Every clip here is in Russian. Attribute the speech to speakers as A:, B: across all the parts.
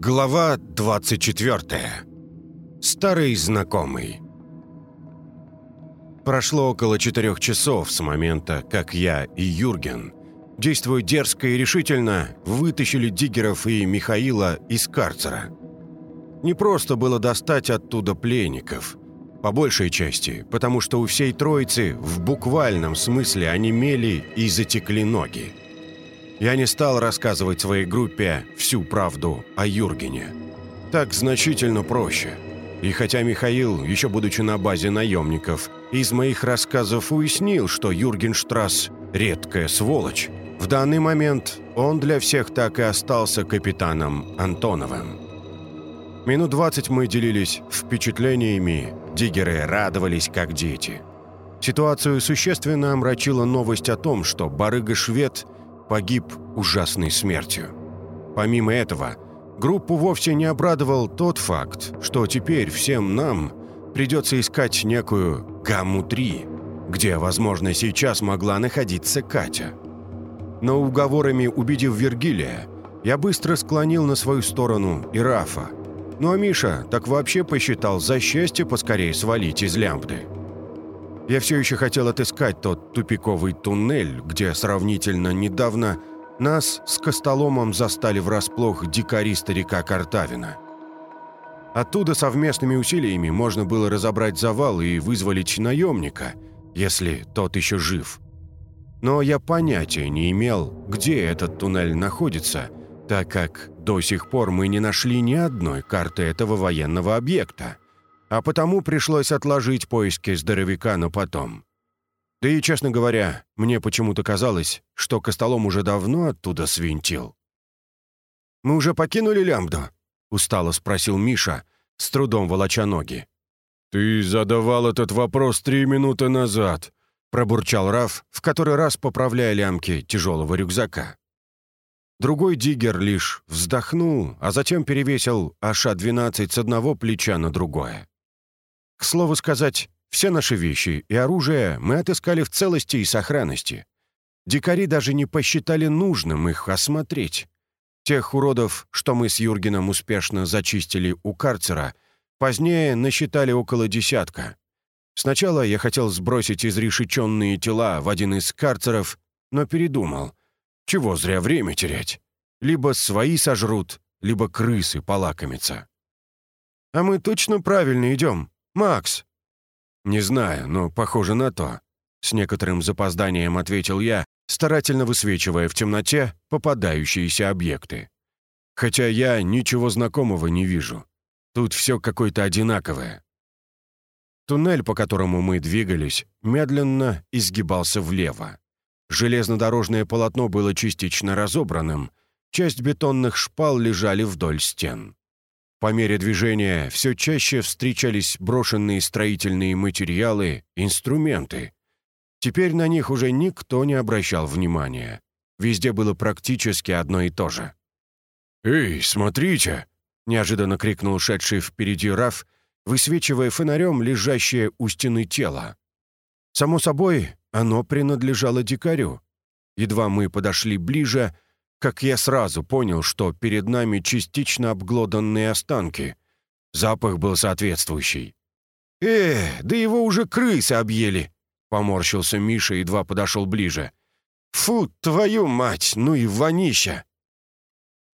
A: Глава 24. Старый знакомый. Прошло около четырех часов с момента, как я и Юрген, действуя дерзко и решительно, вытащили Диггеров и Михаила из карцера. Не просто было достать оттуда пленников, по большей части, потому что у всей троицы в буквальном смысле онемели и затекли ноги. Я не стал рассказывать своей группе всю правду о Юргене. Так значительно проще. И хотя Михаил, еще будучи на базе наемников, из моих рассказов уяснил, что Юрген Штрасс – редкая сволочь, в данный момент он для всех так и остался капитаном Антоновым. Минут двадцать мы делились впечатлениями, диггеры радовались как дети. Ситуацию существенно омрачила новость о том, что барыга-швед – погиб ужасной смертью. Помимо этого, группу вовсе не обрадовал тот факт, что теперь всем нам придется искать некую «Гамму-3», где, возможно, сейчас могла находиться Катя. Но уговорами убедив Вергилия, я быстро склонил на свою сторону и Рафа. Ну а Миша так вообще посчитал за счастье поскорее свалить из лямбды. Я все еще хотел отыскать тот тупиковый туннель, где сравнительно недавно нас с Костоломом застали врасплох дикари старика Картавина. Оттуда совместными усилиями можно было разобрать завал и вызволить наемника, если тот еще жив. Но я понятия не имел, где этот туннель находится, так как до сих пор мы не нашли ни одной карты этого военного объекта – а потому пришлось отложить поиски здоровяка на потом. Да и, честно говоря, мне почему-то казалось, что Костолом уже давно оттуда свинтил. «Мы уже покинули лямбду?» — устало спросил Миша, с трудом волоча ноги.
B: «Ты задавал этот вопрос три минуты назад», — пробурчал Раф, в который раз поправляя лямки тяжелого рюкзака. Другой диггер лишь вздохнул, а затем перевесил АШ-12 с одного плеча на другое. К слову сказать, все наши вещи и оружие мы отыскали в целости и сохранности. Дикари даже не посчитали нужным их осмотреть. Тех уродов, что мы с Юргеном успешно зачистили у карцера, позднее насчитали около десятка. Сначала я хотел сбросить изрешеченные тела в один из карцеров, но передумал. Чего зря время терять? Либо свои сожрут, либо крысы полакомятся. «А мы точно правильно идем?» «Макс!» «Не знаю, но похоже на то», — с некоторым запозданием ответил я, старательно высвечивая в темноте попадающиеся объекты. «Хотя я ничего знакомого не вижу. Тут все какое-то одинаковое». Туннель, по которому мы двигались, медленно изгибался влево. Железнодорожное полотно было частично разобранным, часть бетонных шпал лежали вдоль стен. По мере движения все чаще встречались брошенные строительные материалы, инструменты. Теперь на них уже никто не обращал внимания. Везде было практически одно и то же. «Эй, смотрите!» — неожиданно крикнул шедший впереди Раф, высвечивая фонарем лежащее у стены тело. Само собой, оно принадлежало дикарю. Едва мы подошли ближе — как я сразу понял, что перед нами частично обглоданные останки. Запах был соответствующий. «Э, да его уже крысы объели!» — поморщился Миша, едва подошел ближе. «Фу, твою мать, ну и вонища!»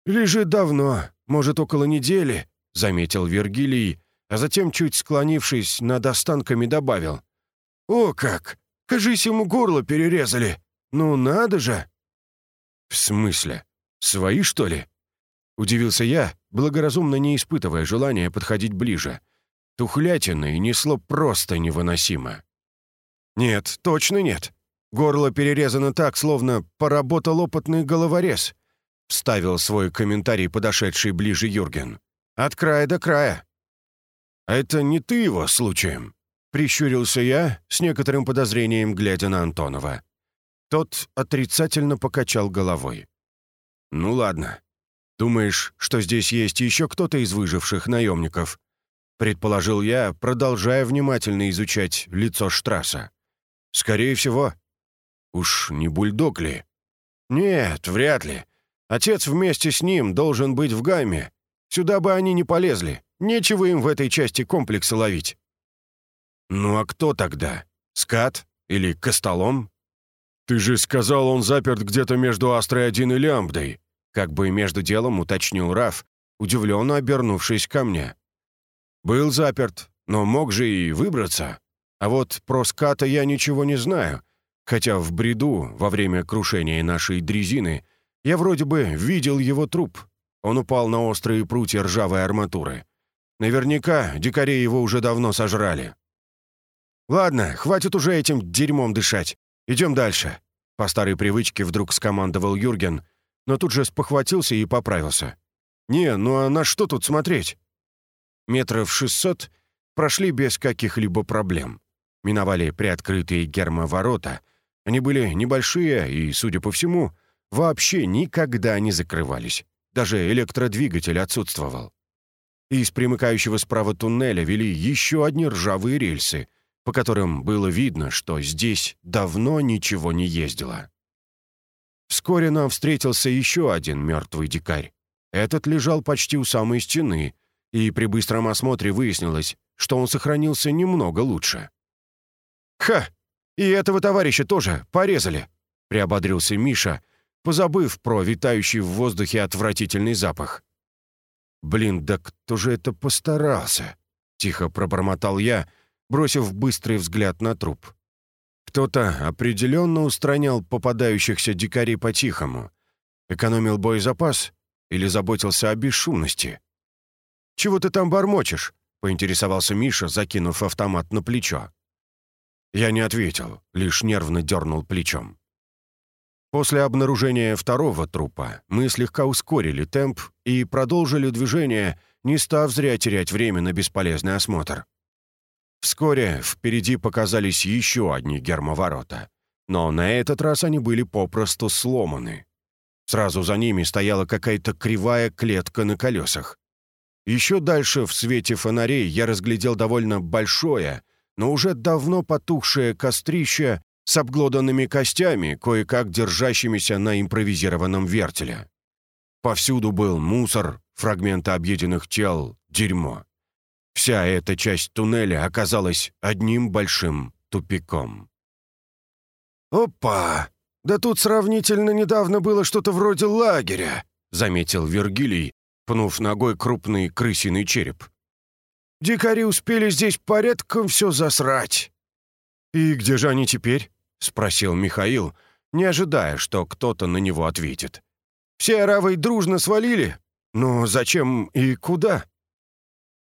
B: «Лежит давно, может, около недели», — заметил Вергилий, а затем, чуть склонившись над останками, добавил. «О как! Кажись, ему горло перерезали! Ну надо же!» «В смысле? Свои, что ли?» Удивился я, благоразумно не испытывая желания подходить ближе. Тухлятина и несло просто невыносимо. «Нет, точно нет. Горло перерезано так, словно поработал опытный головорез», — вставил свой комментарий подошедший ближе Юрген. «От края до края». «А это не ты его случаем?» — прищурился я, с некоторым подозрением глядя на Антонова. Тот отрицательно покачал головой. «Ну ладно. Думаешь, что здесь есть еще кто-то из выживших наемников?» Предположил я, продолжая внимательно изучать лицо Штрасса. «Скорее всего. Уж не бульдог ли?» «Нет, вряд ли. Отец вместе с ним должен быть в гамме.
A: Сюда бы они не полезли. Нечего им в этой части комплекса ловить». «Ну а кто тогда? Скат? Или Костолом?»
B: «Ты же сказал, он заперт где-то между Астрой-1 и Лямбдой»,
A: как бы между делом уточнил Раф, удивленно обернувшись ко мне. «Был заперт, но мог же и выбраться. А вот про ската я ничего не знаю, хотя в бреду, во время крушения нашей дрезины, я вроде бы видел его труп. Он упал на острые прутья ржавой арматуры. Наверняка дикари его уже давно сожрали. «Ладно, хватит уже этим дерьмом дышать. Идем дальше». По старой привычке вдруг скомандовал Юрген, но тут же спохватился и поправился. «Не, ну а на что тут смотреть?» Метров шестьсот прошли без каких-либо проблем. Миновали приоткрытые гермоворота. Они были небольшие и, судя по всему, вообще никогда не закрывались. Даже электродвигатель отсутствовал. Из примыкающего справа туннеля вели еще одни ржавые рельсы, по которым было видно, что здесь давно ничего не ездило. Вскоре нам встретился еще один мертвый дикарь. Этот лежал почти у самой стены, и при быстром осмотре выяснилось, что он сохранился немного лучше. «Ха! И этого товарища тоже порезали!» — приободрился Миша, позабыв про витающий в воздухе отвратительный запах. «Блин, да кто же это постарался?» — тихо пробормотал я, бросив быстрый взгляд на труп. Кто-то определенно устранял попадающихся дикарей по-тихому, экономил боезапас или заботился о бесшумности. «Чего ты там бормочешь?» — поинтересовался Миша, закинув автомат на плечо. Я не ответил, лишь нервно дернул плечом. После обнаружения второго трупа мы слегка ускорили темп и продолжили движение, не став зря терять время на бесполезный осмотр. Вскоре впереди показались еще одни гермоворота, но на этот раз они были попросту сломаны. Сразу за ними стояла какая-то кривая клетка на колесах. Еще дальше в свете фонарей я разглядел довольно большое, но уже давно потухшее кострище с обглоданными костями, кое-как держащимися на импровизированном вертеле. Повсюду был мусор, фрагменты объеденных тел, дерьмо. Вся эта часть туннеля оказалась одним большим тупиком. «Опа! Да тут сравнительно недавно было что-то вроде лагеря», — заметил Вергилий, пнув ногой крупный крысиный череп. «Дикари успели здесь порядком все засрать». «И где же они теперь?» — спросил Михаил, не ожидая, что кто-то на него ответит. «Все аравы дружно свалили? Но зачем и куда?»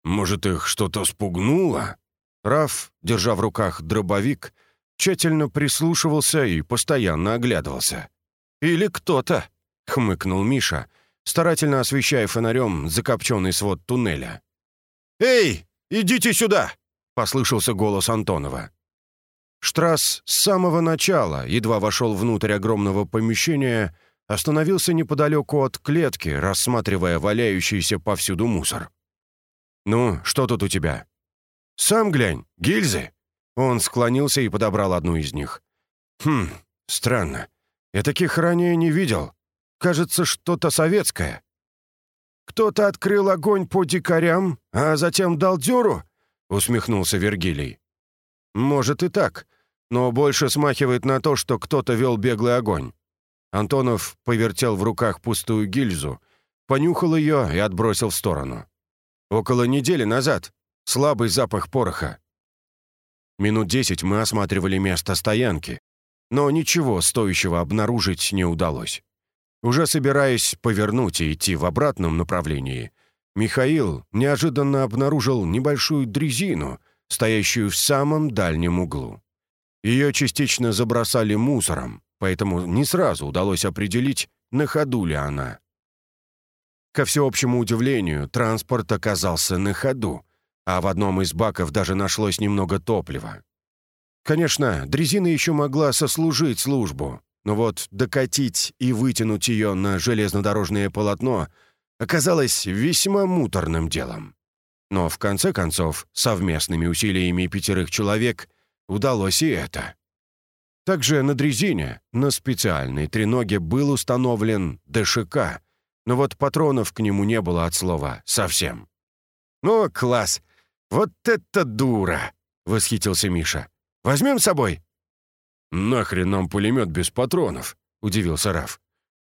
A: «Может, их что-то спугнуло?» Раф, держа в руках дробовик, тщательно прислушивался и постоянно оглядывался. «Или кто-то», — хмыкнул Миша, старательно освещая фонарем закопченный свод туннеля. «Эй, идите сюда!» — послышался голос Антонова. Штрасс с самого начала, едва вошел внутрь огромного помещения, остановился неподалеку от клетки, рассматривая валяющийся повсюду мусор. «Ну, что тут у тебя?» «Сам глянь, гильзы!» Он склонился и подобрал одну из них. «Хм, странно. Я таких ранее не видел. Кажется, что-то советское». «Кто-то открыл огонь по дикарям, а затем дал дёру?» — усмехнулся Вергилий. «Может и так, но больше смахивает на то, что кто-то вел беглый огонь». Антонов повертел в руках пустую гильзу, понюхал ее и отбросил в сторону. «Около недели назад. Слабый запах пороха». Минут десять мы осматривали место стоянки, но ничего стоящего обнаружить не удалось. Уже собираясь повернуть и идти в обратном направлении, Михаил неожиданно обнаружил небольшую дрезину — стоящую в самом дальнем углу. Ее частично забросали мусором, поэтому не сразу удалось определить, на ходу ли она. Ко всеобщему удивлению, транспорт оказался на ходу, а в одном из баков даже нашлось немного топлива. Конечно, дрезина еще могла сослужить службу, но вот докатить и вытянуть ее на железнодорожное полотно оказалось весьма муторным делом. Но в конце концов, совместными усилиями пятерых человек удалось и это. Также на дрезине, на специальной треноге был установлен ДШК, но вот патронов к нему не было от слова совсем. «Ну, класс! Вот это дура!» — восхитился Миша. «Возьмем с собой?»
B: «Нахрен нам пулемет без патронов?» — удивился Раф.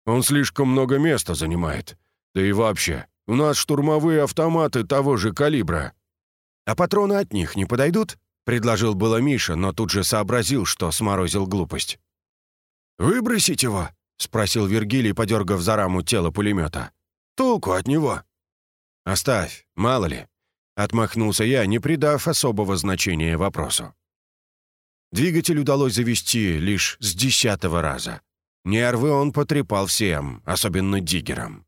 B: «Он слишком много места занимает. Да и вообще, у нас штурмовые автоматы того же калибра».
A: «А патроны от них не подойдут?» — предложил было Миша, но тут же сообразил, что сморозил глупость. «Выбросить его?» — спросил Вергилий, подергав за раму тело пулемета. «Толку от него?» «Оставь, мало ли», — отмахнулся я, не придав особого значения вопросу. Двигатель удалось завести лишь с десятого раза. Нервы он потрепал всем, особенно диггерам.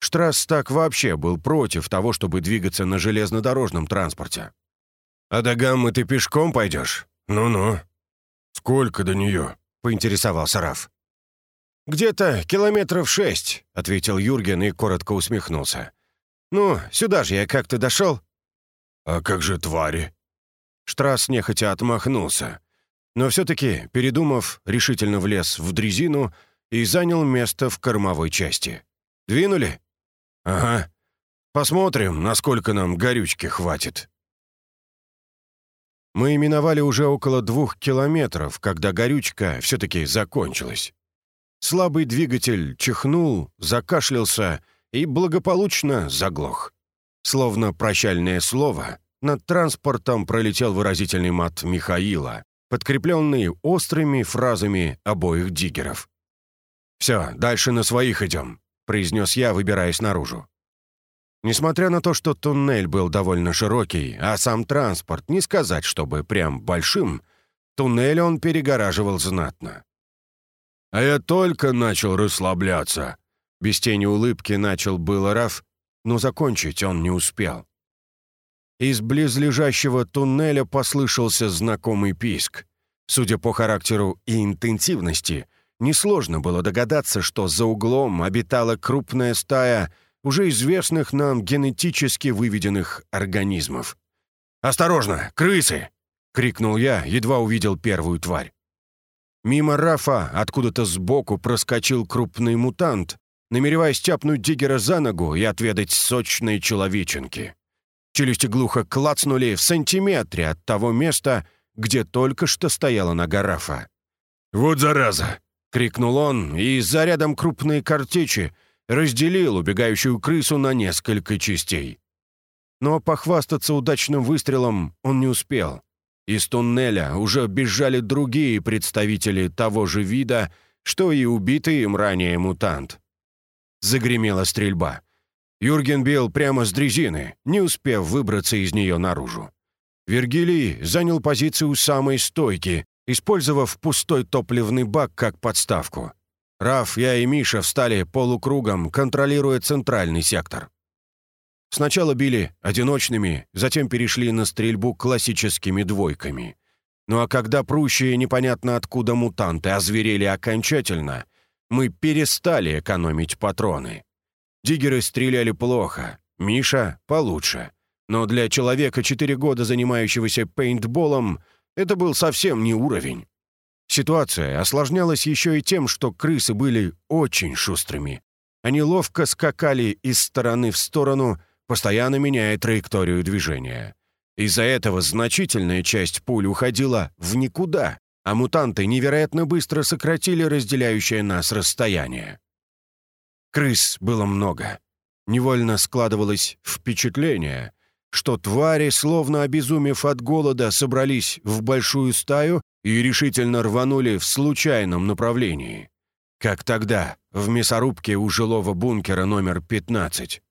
A: Штрасс так вообще был против того, чтобы двигаться на железнодорожном транспорте. «А до гаммы ты пешком пойдешь? Ну-ну».
B: «Сколько до нее?»
A: — поинтересовался Раф. «Где-то километров шесть», — ответил Юрген и коротко усмехнулся. «Ну, сюда же я как-то дошел».
B: «А как же твари?»
A: Штрасс нехотя отмахнулся. Но все-таки, передумав, решительно влез в дрезину и занял место в кормовой части. «Двинули?» «Ага. Посмотрим, насколько нам горючки хватит». Мы именовали уже около двух километров, когда горючка все-таки закончилась. Слабый двигатель чихнул, закашлялся и благополучно заглох. Словно прощальное слово, над транспортом пролетел выразительный мат Михаила, подкрепленный острыми фразами обоих диггеров. «Все, дальше на своих идем», — произнес я, выбираясь наружу. Несмотря на то, что туннель был довольно широкий, а сам транспорт, не сказать, чтобы прям большим, туннель он перегораживал знатно.
B: А я только начал расслабляться.
A: Без тени улыбки начал было Раф, но закончить он не успел. Из близлежащего туннеля послышался знакомый писк. Судя по характеру и интенсивности, несложно было догадаться, что за углом обитала крупная стая уже известных нам генетически выведенных организмов. «Осторожно, крысы!» — крикнул я, едва увидел первую тварь. Мимо Рафа откуда-то сбоку проскочил крупный мутант, намереваясь тяпнуть Диггера за ногу и отведать сочной человеченки. Челюсти глухо клацнули в сантиметре от того места, где только что стояла нога Рафа.
B: «Вот зараза!»
A: — крикнул он, и зарядом крупной картечи разделил убегающую крысу на несколько частей. Но похвастаться удачным выстрелом он не успел. Из туннеля уже бежали другие представители того же вида, что и убитый им ранее мутант. Загремела стрельба. Юрген бил прямо с дрезины, не успев выбраться из нее наружу. Вергилий занял позицию самой стойки, использовав пустой топливный бак как подставку. Раф, я и Миша встали полукругом, контролируя центральный сектор. Сначала били одиночными, затем перешли на стрельбу классическими двойками. Ну а когда прущие непонятно откуда мутанты озверели окончательно, мы перестали экономить патроны. Диггеры стреляли плохо, Миша — получше. Но для человека, четыре года занимающегося пейнтболом, это был совсем не уровень. Ситуация осложнялась еще и тем, что крысы были очень шустрыми. Они ловко скакали из стороны в сторону, постоянно меняя траекторию движения. Из-за этого значительная часть пуль уходила в никуда, а мутанты невероятно быстро сократили разделяющее нас расстояние. Крыс было много. Невольно складывалось впечатление, что твари, словно обезумев от голода, собрались в большую стаю и решительно рванули в случайном направлении. Как тогда, в мясорубке у жилого бункера номер 15.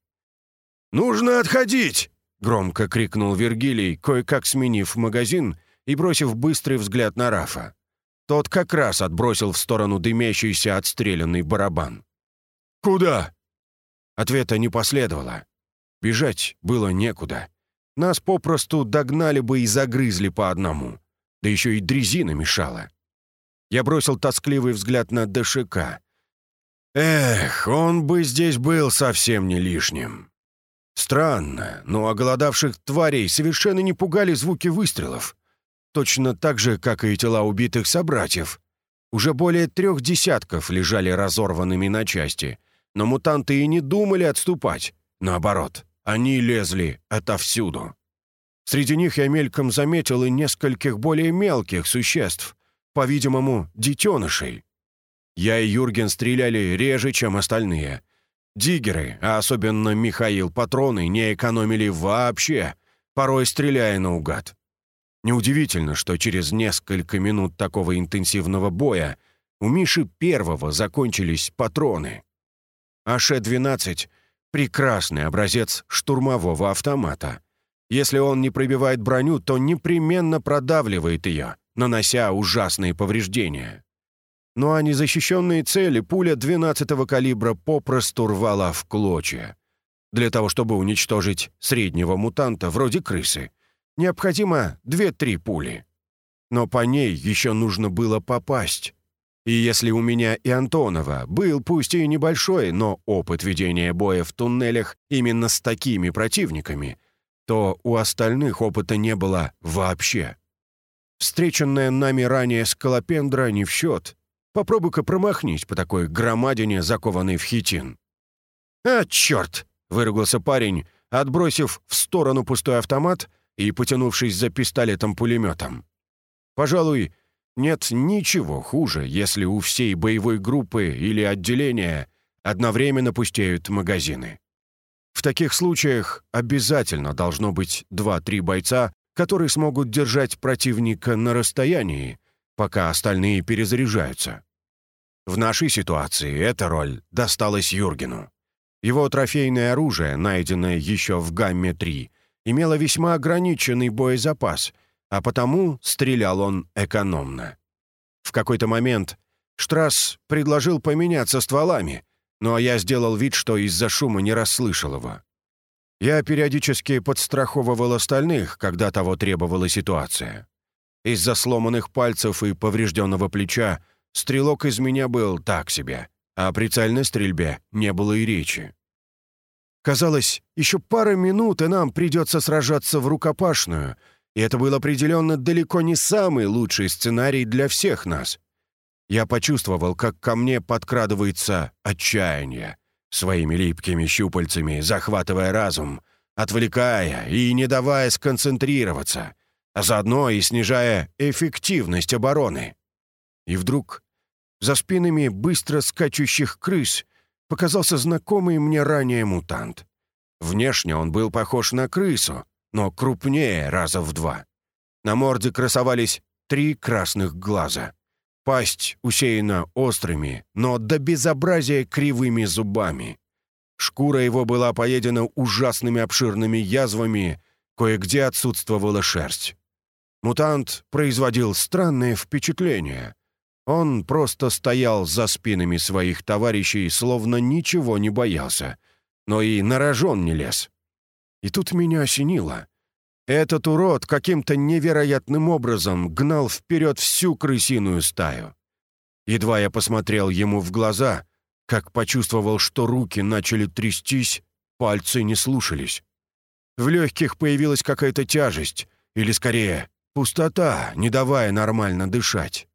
A: «Нужно отходить!» — громко крикнул Вергилий, кое-как сменив магазин и бросив быстрый взгляд на Рафа. Тот как раз отбросил в сторону дымящийся отстрелянный барабан.
B: «Куда?»
A: Ответа не последовало. Бежать было некуда. Нас попросту догнали бы и загрызли по одному. Да еще и дрезина мешала. Я бросил тоскливый взгляд на ДШК. Эх, он бы здесь был совсем не лишним. Странно, но оголодавших тварей совершенно не пугали звуки выстрелов. Точно так же, как и тела убитых собратьев. Уже более трех десятков лежали разорванными на части, Но мутанты и не думали отступать. Наоборот, они лезли отовсюду. Среди них я мельком заметил и нескольких более мелких существ, по-видимому, детенышей. Я и Юрген стреляли реже, чем остальные. Диггеры, а особенно Михаил, патроны не экономили вообще, порой стреляя наугад. Неудивительно, что через несколько минут такого интенсивного боя у Миши первого закончились патроны. АШ-12 — прекрасный образец штурмового автомата. Если он не пробивает броню, то непременно продавливает ее, нанося ужасные повреждения. Ну а незащищенные цели пуля 12-го калибра попросту рвала в клочья. Для того, чтобы уничтожить среднего мутанта вроде крысы, необходимо 2-3 пули. Но по ней еще нужно было попасть. И если у меня и Антонова был пусть и небольшой, но опыт ведения боя в туннелях именно с такими противниками, то у остальных опыта не было вообще. Встреченная нами ранее скалопендра не в счет. Попробуй-ка промахнись по такой громадине, закованной в хитин. «А, черт!» — выругался парень, отбросив в сторону пустой автомат и потянувшись за пистолетом-пулеметом. Пожалуй, нет ничего хуже, если у всей боевой группы или отделения одновременно пустеют магазины. В таких случаях обязательно должно быть 2-3 бойца, которые смогут держать противника на расстоянии, пока остальные перезаряжаются. В нашей ситуации эта роль досталась Юргену. Его трофейное оружие, найденное еще в Гамме-3, имело весьма ограниченный боезапас, а потому стрелял он экономно. В какой-то момент Штрасс предложил поменяться стволами, но я сделал вид, что из-за шума не расслышал его. Я периодически подстраховывал остальных, когда того требовала ситуация. Из-за сломанных пальцев и поврежденного плеча стрелок из меня был так себе, а о прицельной стрельбе не было и речи. Казалось, еще пара минут, и нам придется сражаться в рукопашную, и это был определенно далеко не самый лучший сценарий для всех нас. Я почувствовал, как ко мне подкрадывается отчаяние, своими липкими щупальцами захватывая разум, отвлекая и не давая сконцентрироваться, а заодно и снижая эффективность обороны. И вдруг за спинами быстро скачущих крыс показался знакомый мне ранее мутант. Внешне он был похож на крысу, но крупнее раза в два. На морде красовались три красных глаза. Пасть усеяна острыми, но до безобразия кривыми зубами. Шкура его была поедена ужасными обширными язвами, кое-где отсутствовала шерсть. Мутант производил странное впечатление. Он просто стоял за спинами своих товарищей, словно ничего не боялся, но и на рожон не лез. И тут меня осенило. Этот урод каким-то невероятным образом гнал вперед всю крысиную стаю. Едва я посмотрел ему в глаза, как почувствовал, что руки начали трястись, пальцы не слушались. В легких появилась какая-то тяжесть, или скорее Пустота, не давая нормально дышать.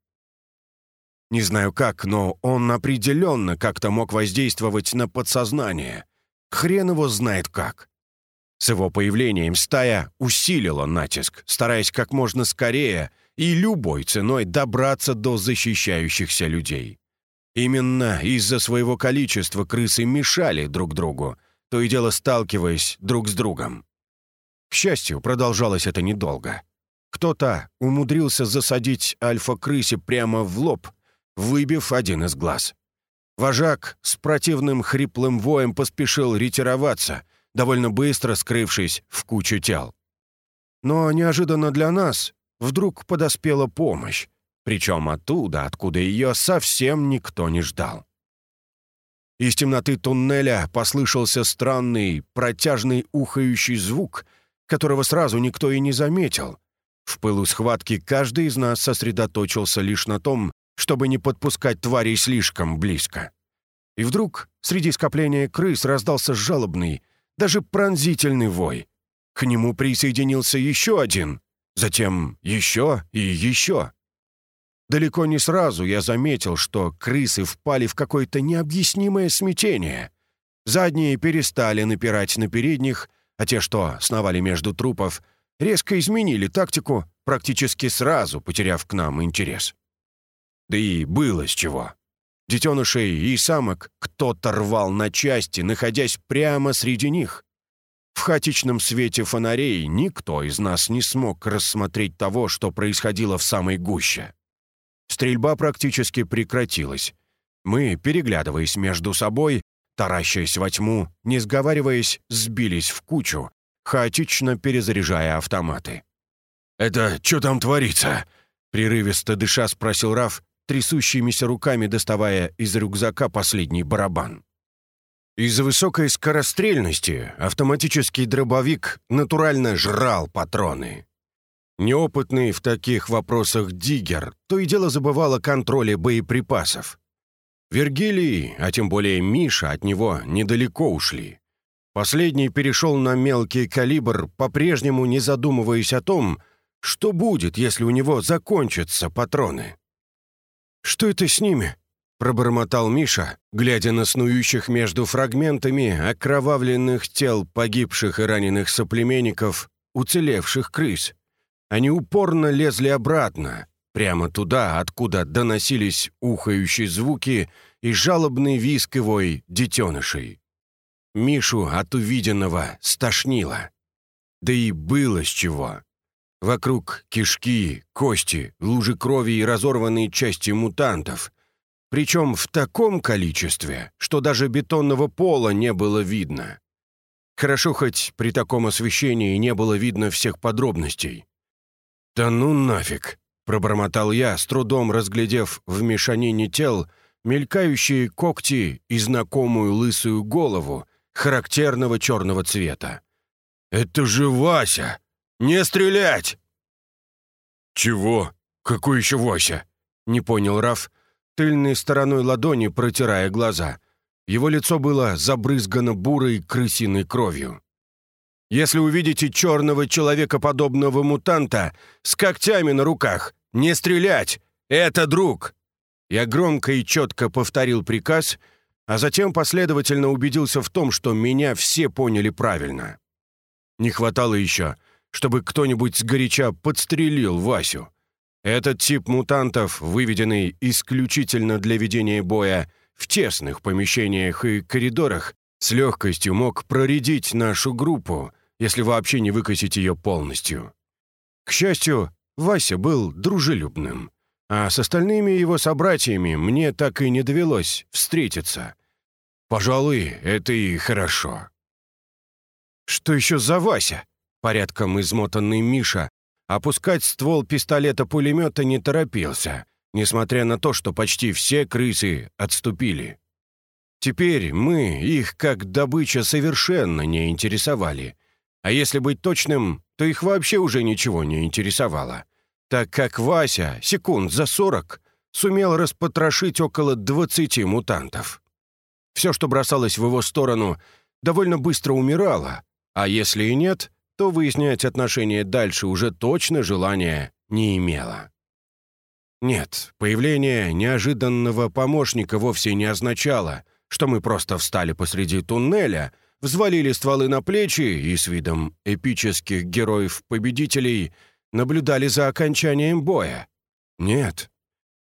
A: Не знаю как, но он определенно как-то мог воздействовать на подсознание. Хрен его знает как. С его появлением стая усилила натиск, стараясь как можно скорее и любой ценой добраться до защищающихся людей. Именно из-за своего количества крысы мешали друг другу, то и дело сталкиваясь друг с другом. К счастью, продолжалось это недолго. Кто-то умудрился засадить альфа-крысе прямо в лоб, выбив один из глаз. Вожак с противным хриплым воем поспешил ретироваться, довольно быстро скрывшись в кучу тел. Но неожиданно для нас вдруг подоспела помощь, причем оттуда, откуда ее совсем никто не ждал. Из темноты туннеля послышался странный, протяжный ухающий звук, которого сразу никто и не заметил, в пылу схватки каждый из нас сосредоточился лишь на том, чтобы не подпускать тварей слишком близко. И вдруг среди скопления крыс раздался жалобный, даже пронзительный вой. К нему присоединился еще один, затем еще и еще. далеко не сразу я заметил, что крысы впали в какое-то необъяснимое смятение. Задние перестали напирать на передних, а те, что сновали между трупов, резко изменили тактику, практически сразу потеряв к нам интерес. Да и было с чего. Детенышей и самок кто-то рвал на части, находясь прямо среди них. В хаотичном свете фонарей никто из нас не смог рассмотреть того, что происходило в самой гуще. Стрельба практически прекратилась. Мы, переглядываясь между собой, таращаясь во тьму, не сговариваясь, сбились в кучу, хаотично перезаряжая автоматы. «Это что там творится?» — прерывисто дыша спросил Раф, трясущимися руками доставая из рюкзака последний барабан. Из-за высокой скорострельности автоматический дробовик натурально жрал патроны. Неопытный в таких вопросах диггер то и дело забывал о контроле боеприпасов. Вергилий, а тем более Миша, от него недалеко ушли. Последний перешел на мелкий калибр, по-прежнему не задумываясь о том, что будет, если у него закончатся патроны. «Что это с ними?» — пробормотал Миша, глядя на снующих между фрагментами окровавленных тел погибших и раненых соплеменников, уцелевших крыс. Они упорно лезли обратно, прямо туда, откуда доносились ухающие звуки и жалобный визг и вой детенышей. Мишу от увиденного стошнило. Да и было с чего. Вокруг кишки, кости, лужи крови и разорванные части мутантов. Причем в таком количестве, что даже бетонного пола не было видно. Хорошо, хоть при таком освещении не было видно всех подробностей. «Да ну нафиг!» — пробормотал я, с трудом разглядев в мешанине тел мелькающие когти и знакомую лысую голову характерного черного цвета. «Это же Вася!» «Не стрелять!» «Чего? Какой еще Вася?» — не понял Раф, тыльной стороной ладони протирая глаза. Его лицо было забрызгано бурой крысиной кровью. «Если увидите черного человекоподобного мутанта с когтями на руках, не стрелять! Это друг!» Я громко и четко повторил приказ, а затем последовательно убедился в том, что меня все поняли правильно. Не хватало еще, чтобы кто-нибудь сгоряча подстрелил Васю. Этот тип мутантов, выведенный исключительно для ведения боя в тесных помещениях и коридорах, с легкостью мог проредить нашу группу, если вообще не выкосить ее полностью. К счастью, Вася был дружелюбным, а с остальными его собратьями мне так и не довелось встретиться. Пожалуй, это и хорошо. «Что еще за Вася?» порядком измотанный Миша, опускать ствол пистолета-пулемета не торопился, несмотря на то, что почти все крысы отступили. Теперь мы их как добыча совершенно не интересовали. А если быть точным, то их вообще уже ничего не интересовало, так как Вася секунд за сорок сумел распотрошить около двадцати мутантов. Все, что бросалось в его сторону, довольно быстро умирало, а если и нет, то выяснять отношения дальше уже точно желания не имела. Нет, появление неожиданного помощника вовсе не означало, что мы просто встали посреди туннеля, взвалили стволы на плечи и с видом эпических героев-победителей наблюдали за окончанием боя. Нет.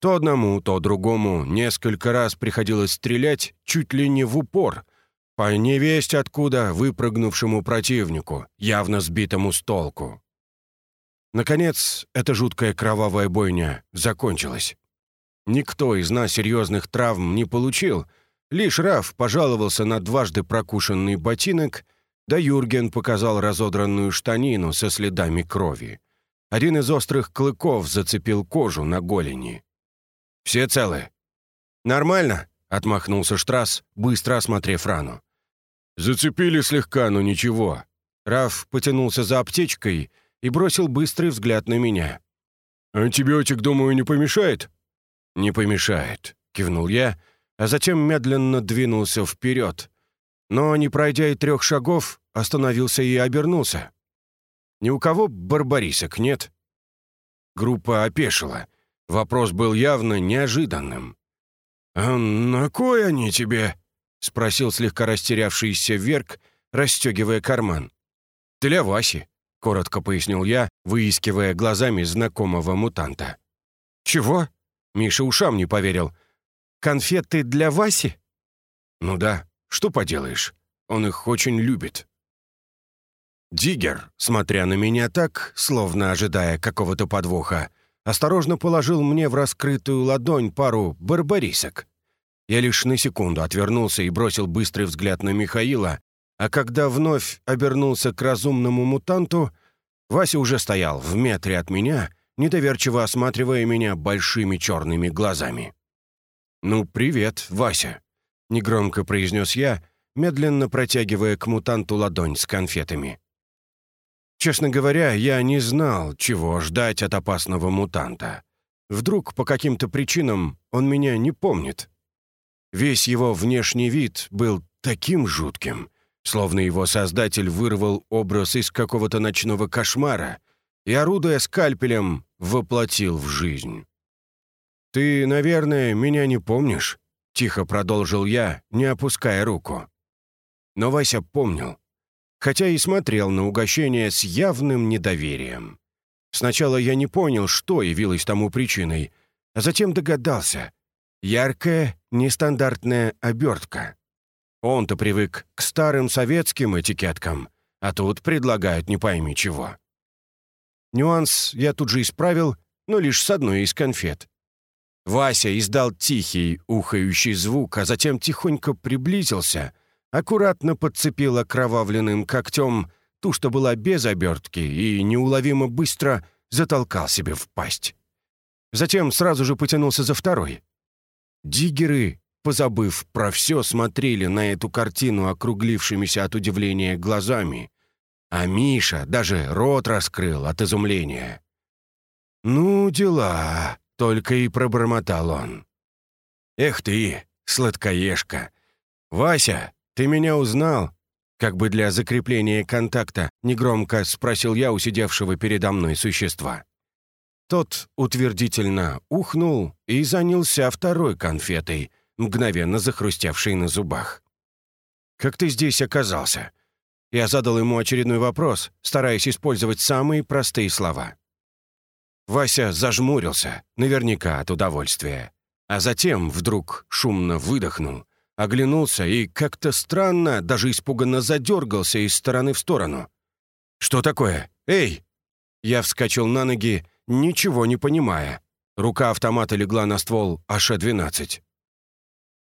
A: То одному, то другому несколько раз приходилось стрелять чуть ли не в упор — по невесть откуда выпрыгнувшему противнику, явно сбитому с толку. Наконец, эта жуткая кровавая бойня закончилась. Никто из нас серьезных травм не получил, лишь Раф пожаловался на дважды прокушенный ботинок, да Юрген показал разодранную штанину со следами крови. Один из острых клыков зацепил кожу на голени. «Все целы?» «Нормально», — отмахнулся Штрасс, быстро осмотрев рану. «Зацепили слегка, но ничего». Раф потянулся за аптечкой и бросил быстрый взгляд на меня. «Антибиотик, думаю, не помешает?» «Не помешает», — кивнул я, а затем медленно двинулся вперед. Но, не пройдя и трех шагов, остановился и обернулся. «Ни у кого барбарисок нет?» Группа опешила. Вопрос был явно неожиданным. «А на кой они тебе?» — спросил слегка растерявшийся Верк, расстегивая карман. «Для Васи», — коротко пояснил я, выискивая глазами знакомого мутанта. «Чего?» — Миша ушам не поверил. «Конфеты для Васи?» «Ну да, что поделаешь, он их очень любит». Диггер, смотря на меня так, словно ожидая какого-то подвоха, осторожно положил мне в раскрытую ладонь пару барбарисок. Я лишь на секунду отвернулся и бросил быстрый взгляд на Михаила, а когда вновь обернулся к разумному мутанту, Вася уже стоял в метре от меня, недоверчиво осматривая меня большими черными глазами. «Ну, привет, Вася», — негромко произнес я, медленно протягивая к мутанту ладонь с конфетами. Честно говоря, я не знал, чего ждать от опасного мутанта. Вдруг по каким-то причинам он меня не помнит. Весь его внешний вид был таким жутким, словно его создатель вырвал образ из какого-то ночного кошмара и, орудуя скальпелем, воплотил в жизнь. «Ты, наверное, меня не помнишь?» — тихо продолжил я, не опуская руку. Но Вася помнил хотя и смотрел на угощение с явным недоверием. Сначала я не понял, что явилось тому причиной, а затем догадался. Яркая, нестандартная обертка. Он-то привык к старым советским этикеткам, а тут предлагают не пойми чего. Нюанс я тут же исправил, но лишь с одной из конфет. Вася издал тихий, ухающий звук, а затем тихонько приблизился — аккуратно подцепил окровавленным когтем ту, что была без обертки, и неуловимо быстро затолкал себе в пасть. Затем сразу же потянулся за второй. Диггеры, позабыв про все, смотрели на эту картину округлившимися от удивления глазами, а Миша даже рот раскрыл от изумления. «Ну, дела», — только и пробормотал он. «Эх ты, сладкоежка! Вася, «Ты меня узнал?» Как бы для закрепления контакта, негромко спросил я у сидевшего передо мной существа. Тот утвердительно ухнул и занялся второй конфетой, мгновенно захрустевшей на зубах. «Как ты здесь оказался?» Я задал ему очередной вопрос, стараясь использовать самые простые слова. Вася зажмурился, наверняка от удовольствия, а затем вдруг шумно выдохнул — оглянулся и как-то странно, даже испуганно задергался из стороны в сторону. «Что такое? Эй!» Я вскочил на ноги, ничего не понимая. Рука автомата легла на ствол АШ-12.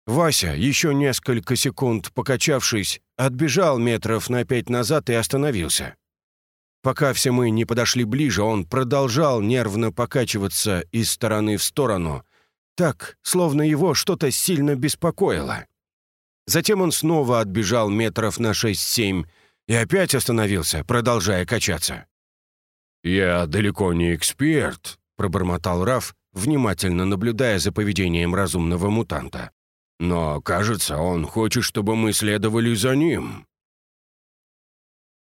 A: Вася, еще несколько секунд покачавшись, отбежал метров на пять назад и остановился. Пока все мы не подошли ближе, он продолжал нервно покачиваться из стороны в сторону, так, словно его что-то сильно беспокоило. Затем он снова отбежал метров на 6-7 и опять остановился, продолжая качаться. «Я далеко не эксперт», — пробормотал Раф, внимательно наблюдая за поведением разумного мутанта. «Но, кажется, он хочет, чтобы мы следовали за ним».